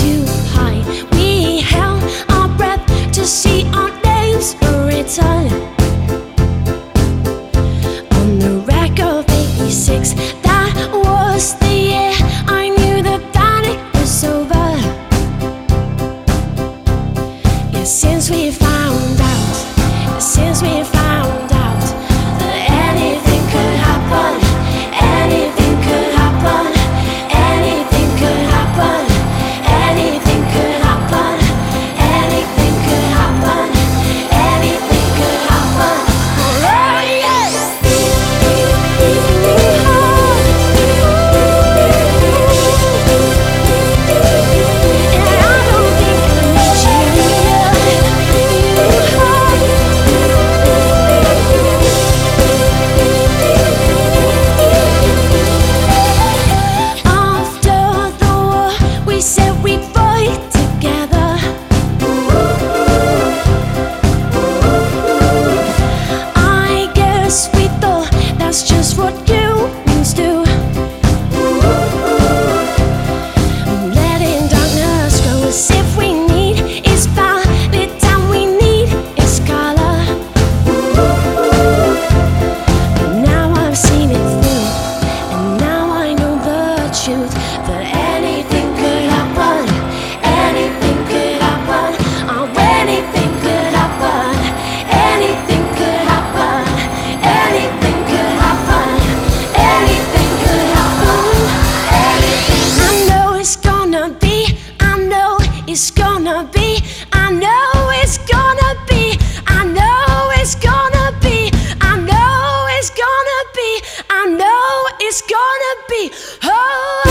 too high. We held our breath to see our names written on the rack of '86. That was the year I knew the panic was over. Yeah, since we found out, since we. Found just what humans do. I'm letting darkness grow as if we need is far. The time we need is color. But now I've seen it through, and now I know the truth. it's gonna be. Oh.